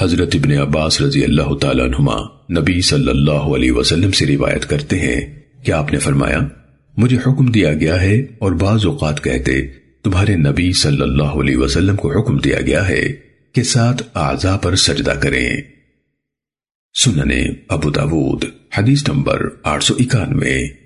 حضرت ابن عباس رضی اللہ تعالیٰ عنہما نبی صلی اللہ علیہ وسلم سے روایت کرتے ہیں کہ آپ نے فرمایا، مجھے حکم دیا گیا ہے اور بعض اوقات کہتے، تمہارے نبی صلی اللہ علیہ وسلم کو حکم دیا گیا ہے کہ ساتھ اعضاء پر سجدہ کریں۔ سننے ابو داود، حدیث نمبر آٹھ سو اکانوے۔